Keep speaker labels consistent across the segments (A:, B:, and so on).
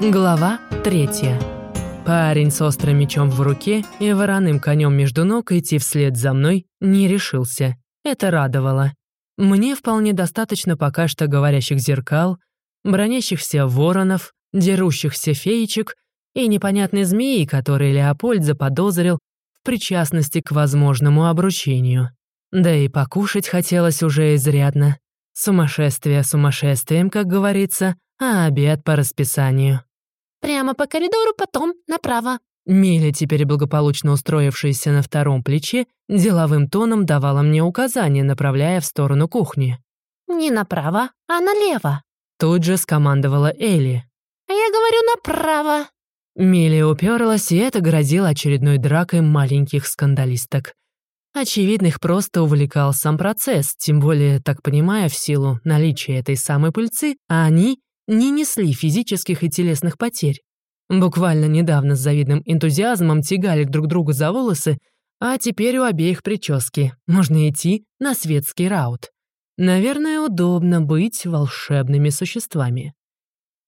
A: Глава третья. Парень с острым мечом в руке и вороным конем между ног идти вслед за мной не решился. Это радовало. Мне вполне достаточно пока что говорящих зеркал, бронящихся воронов, дерущихся феечек и непонятной змеи, которые Леопольд заподозрил в причастности к возможному обручению. Да и покушать хотелось уже изрядно. Сумасшествие сумасшествием, как говорится, а обед по расписанию.
B: Прямо по коридору, потом направо».
A: Миля, теперь благополучно устроившаяся на втором плече, деловым тоном давала мне указания, направляя в сторону кухни.
B: «Не направо, а налево», —
A: тут же скомандовала Элли.
B: «А я говорю направо».
A: Миля уперлась, и это грозило очередной дракой маленьких скандалисток. Очевидно, их просто увлекал сам процесс, тем более, так понимая, в силу наличия этой самой пыльцы, а они не несли физических и телесных потерь. Буквально недавно с завидным энтузиазмом тягали друг друга за волосы, а теперь у обеих прически. Можно идти на светский раут. Наверное, удобно быть волшебными существами.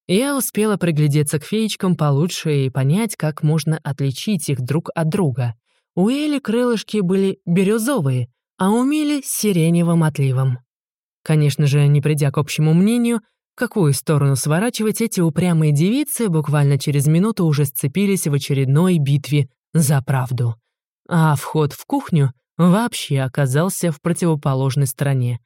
A: Я успела приглядеться к феечкам получше и понять, как можно отличить их друг от друга. У Эли крылышки были бирюзовые, а у Мили — сиреневым отливом. Конечно же, не придя к общему мнению, какую сторону сворачивать, эти упрямые девицы буквально через минуту уже сцепились в очередной битве за правду. А вход в кухню вообще оказался в противоположной стороне.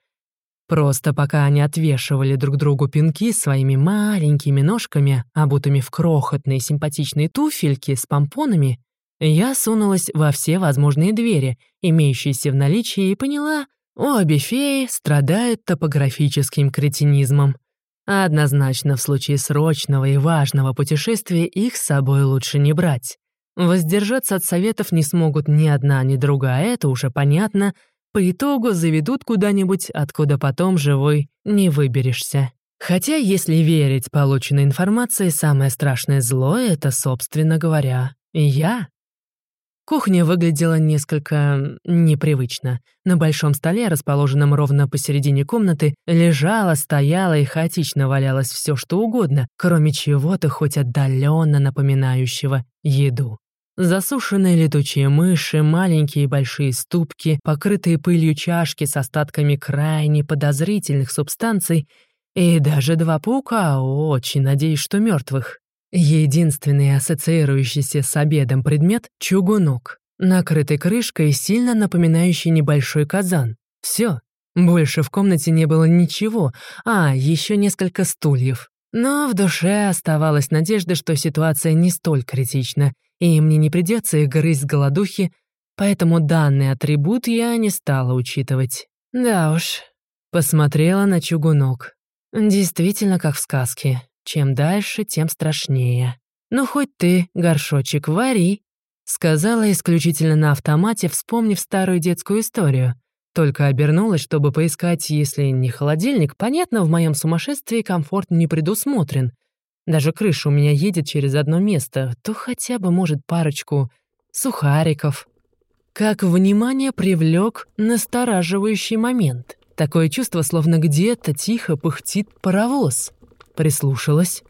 A: Просто пока они отвешивали друг другу пинки своими маленькими ножками, обутыми в крохотные симпатичные туфельки с помпонами, я сунулась во все возможные двери, имеющиеся в наличии, и поняла, обе феи страдают топографическим кретинизмом. Однозначно, в случае срочного и важного путешествия их с собой лучше не брать. Воздержаться от советов не смогут ни одна, ни другая, это уже понятно. По итогу заведут куда-нибудь, откуда потом живой не выберешься. Хотя, если верить полученной информации, самое страшное зло — это, собственно говоря, я. Кухня выглядела несколько непривычно. На большом столе, расположенном ровно посередине комнаты, лежало, стояло и хаотично валялось все что угодно, кроме чего-то хоть отдаленно напоминающего еду. Засушенные летучие мыши, маленькие и большие ступки, покрытые пылью чашки с остатками крайне подозрительных субстанций и даже два паука, очень надеюсь, что мертвых. Единственный ассоциирующийся с обедом предмет — чугунок, накрытый крышкой, сильно напоминающий небольшой казан. Все, больше в комнате не было ничего, а, еще несколько стульев. Но в душе оставалась надежда, что ситуация не столь критична, и мне не придется их грызть с голодухи, поэтому данный атрибут я не стала учитывать. Да уж, посмотрела на чугунок. Действительно, как в сказке. Чем дальше, тем страшнее. «Ну, хоть ты, горшочек, вари», — сказала исключительно на автомате, вспомнив старую детскую историю. Только обернулась, чтобы поискать, если не холодильник, понятно, в моем сумасшествии комфорт не предусмотрен. Даже крыша у меня едет через одно место, то хотя бы, может, парочку сухариков. Как внимание привлек настораживающий момент. Такое чувство, словно где-то тихо пыхтит паровоз. Прислушалась.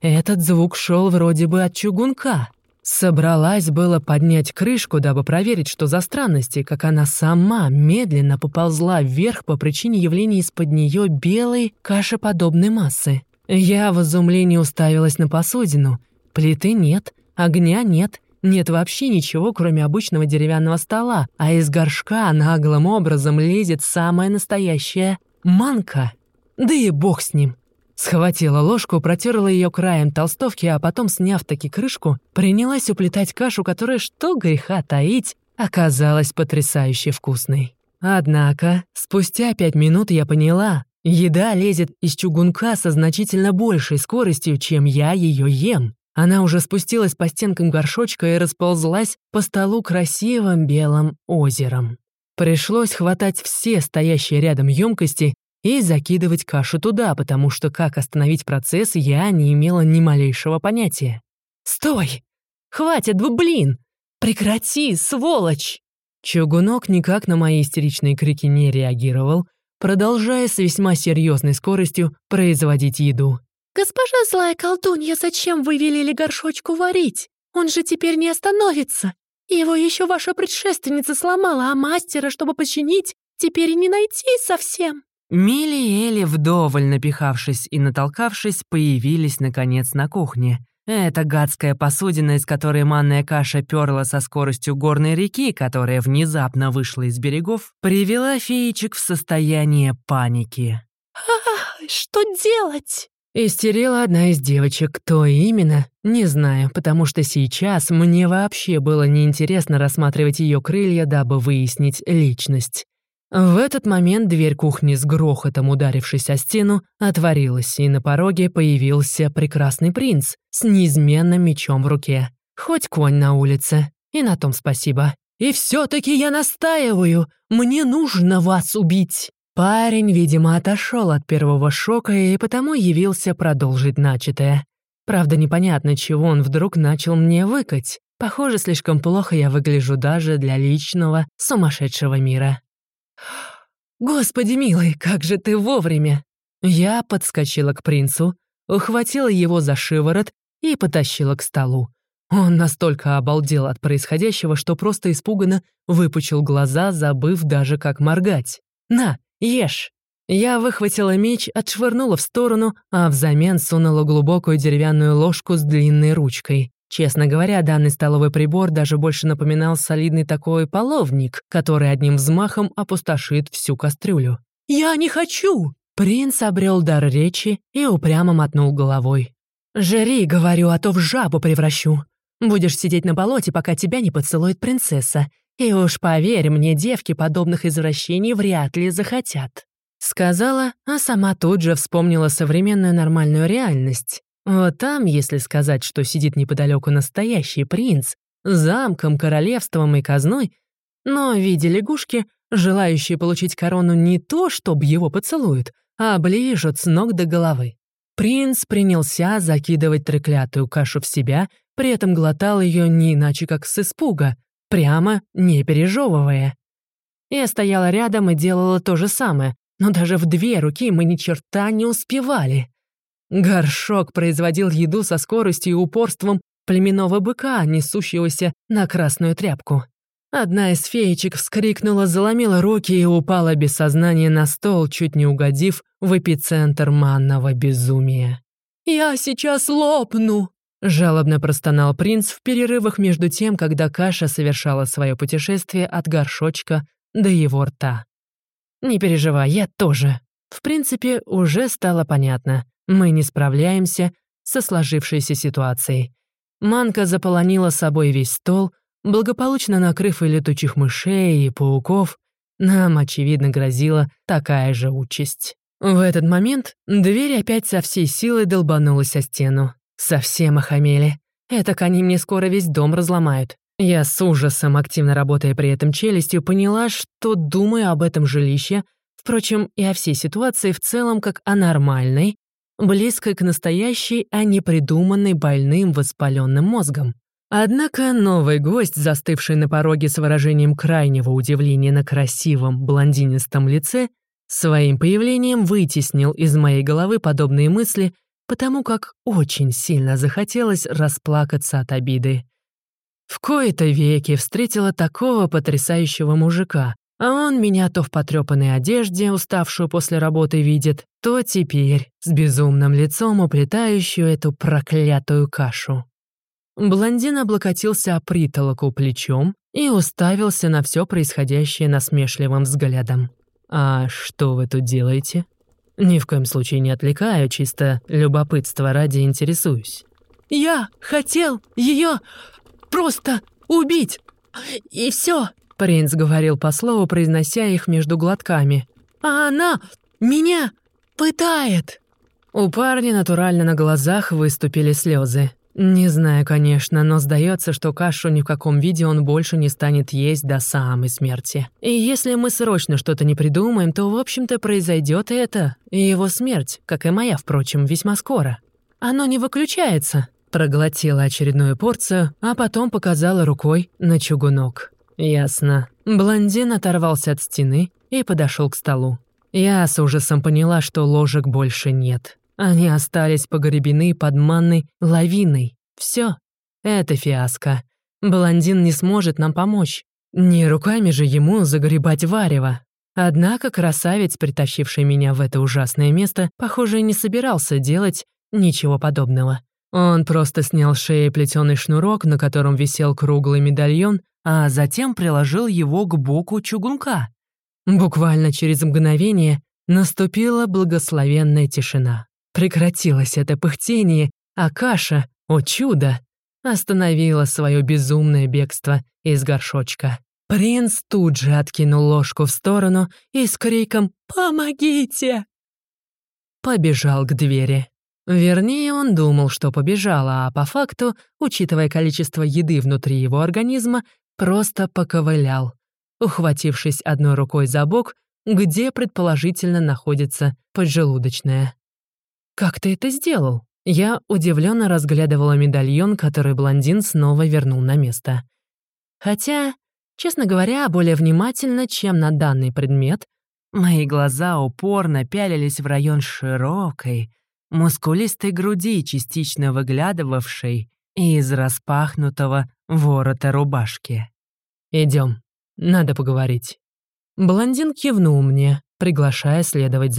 A: Этот звук шел вроде бы от чугунка. Собралась было поднять крышку, дабы проверить, что за странности, как она сама медленно поползла вверх по причине явления из-под нее белой кашеподобной массы. Я в изумлении уставилась на посудину. Плиты нет, огня нет, нет вообще ничего, кроме обычного деревянного стола, а из горшка наглым образом лезет самая настоящая манка. Да и бог с ним. Схватила ложку, протерла ее краем толстовки, а потом, сняв таки крышку, принялась уплетать кашу, которая, что греха таить, оказалась потрясающе вкусной. Однако, спустя пять минут я поняла, еда лезет из чугунка со значительно большей скоростью, чем я ее ем. Она уже спустилась по стенкам горшочка и расползлась по столу красивым белым озером. Пришлось хватать все стоящие рядом емкости и закидывать кашу туда, потому что как остановить процесс, я не имела ни малейшего понятия. «Стой! Хватит, блин! Прекрати, сволочь!» Чугунок никак на мои истеричные крики не реагировал, продолжая с весьма серьезной скоростью производить еду.
B: «Госпожа злая колдунья, зачем вы велели горшочку варить? Он же теперь не остановится. Его еще ваша предшественница сломала, а мастера, чтобы починить, теперь не найти совсем».
A: Милли и Элли, вдоволь напихавшись и натолкавшись, появились, наконец, на кухне. Эта гадская посудина, из которой манная каша перла со скоростью горной реки, которая внезапно вышла из берегов, привела феечек в состояние паники.
B: «А, что делать?»
A: Истерила одна из девочек. Кто именно? Не знаю, потому что сейчас мне вообще было неинтересно рассматривать ее крылья, дабы выяснить личность. В этот момент дверь кухни с грохотом, ударившись о стену, отворилась, и на пороге появился прекрасный принц с неизменным мечом в руке. Хоть конь на улице, и на том спасибо. «И все таки я настаиваю! Мне нужно вас убить!» Парень, видимо, отошел от первого шока и потому явился продолжить начатое. Правда, непонятно, чего он вдруг начал мне выкать. Похоже, слишком плохо я выгляжу даже для личного сумасшедшего мира. «Господи милый, как же ты вовремя!» Я подскочила к принцу, ухватила его за шиворот и потащила к столу. Он настолько обалдел от происходящего, что просто испуганно выпучил глаза, забыв даже как моргать. «На, ешь!» Я выхватила меч, отшвырнула в сторону, а взамен сунула глубокую деревянную ложку с длинной ручкой. Честно говоря, данный столовый прибор даже больше напоминал солидный такой половник, который одним взмахом опустошит всю кастрюлю. «Я не хочу!» Принц обрел дар речи и упрямо мотнул головой. «Жри, говорю, а то в жабу превращу. Будешь сидеть на болоте, пока тебя не поцелует принцесса. И уж поверь мне, девки подобных извращений вряд ли захотят». Сказала, а сама тут же вспомнила современную нормальную реальность. Вот там, если сказать, что сидит неподалеку настоящий принц, замком, королевством и казной, но в виде лягушки, желающие получить корону не то, чтобы его поцелуют, а оближут с ног до головы. Принц принялся закидывать треклятую кашу в себя, при этом глотал ее не иначе, как с испуга, прямо не пережевывая. Я стояла рядом и делала то же самое, но даже в две руки мы ни черта не успевали. Горшок производил еду со скоростью и упорством племенного быка, несущегося на красную тряпку. Одна из феечек вскрикнула, заломила руки и упала без сознания на стол, чуть не угодив в эпицентр манного безумия. «Я сейчас лопну!» — жалобно простонал принц в перерывах между тем, когда каша совершала свое путешествие от горшочка до его рта. «Не переживай, я тоже». В принципе, уже стало понятно. Мы не справляемся со сложившейся ситуацией. Манка заполонила собой весь стол, благополучно накрыв и летучих мышей, и пауков. Нам, очевидно, грозила такая же участь. В этот момент дверь опять со всей силы долбанулась о стену. Совсем охамели. Этак они мне скоро весь дом разломают. Я с ужасом, активно работая при этом челюстью, поняла, что думаю об этом жилище, впрочем, и о всей ситуации в целом как о нормальной, близкой к настоящей, а не придуманной больным воспаленным мозгом. Однако новый гость, застывший на пороге с выражением крайнего удивления на красивом блондинистом лице, своим появлением вытеснил из моей головы подобные мысли, потому как очень сильно захотелось расплакаться от обиды. В кои-то веки встретила такого потрясающего мужика, а он меня то в потрёпанной одежде, уставшую после работы, видит, то теперь с безумным лицом уплетающую эту проклятую кашу. Блондин облокотился о притолоку плечом и уставился на все происходящее насмешливым взглядом. «А что вы тут делаете?» «Ни в коем случае не отвлекаю, чисто любопытство ради интересуюсь».
B: «Я хотел ее просто убить, и все.
A: Принц говорил по слову, произнося их между глотками.
B: «А она меня пытает!»
A: У парня натурально на глазах выступили слезы. Не знаю, конечно, но сдается, что кашу ни в каком виде он больше не станет есть до самой смерти. И если мы срочно что-то не придумаем, то, в общем-то, произойдет это, и его смерть, как и моя, впрочем, весьма скоро. Оно не выключается. Проглотила очередную порцию, а потом показала рукой на чугунок. Ясно. Блондин оторвался от стены и подошел к столу. Я с ужасом поняла, что ложек больше нет. Они остались погребены под манной лавиной. Все, это фиаско. Блондин не сможет нам помочь. Не руками же ему загребать варево. Однако красавец, притащивший меня в это ужасное место, похоже, не собирался делать ничего подобного. Он просто снял с шеи плетеный шнурок, на котором висел круглый медальон, а затем приложил его к боку чугунка. Буквально через мгновение наступила благословенная тишина. Прекратилось это пыхтение, а каша, о чудо, остановила свое безумное бегство из горшочка. Принц тут же откинул ложку в сторону и с криком «Помогите!» побежал к двери. Вернее, он думал, что побежал, а по факту, учитывая количество еды внутри его организма, просто поковылял, ухватившись одной рукой за бок, где, предположительно, находится поджелудочная. «Как ты это сделал?» Я удивленно разглядывала медальон, который блондин снова вернул на место. Хотя, честно говоря, более внимательно, чем на данный предмет, мои глаза упорно пялились в район широкой, мускулистой груди, частично выглядывавшей из распахнутого ворота рубашки. Идем, надо поговорить». Блондин кивнул мне, приглашая следовать за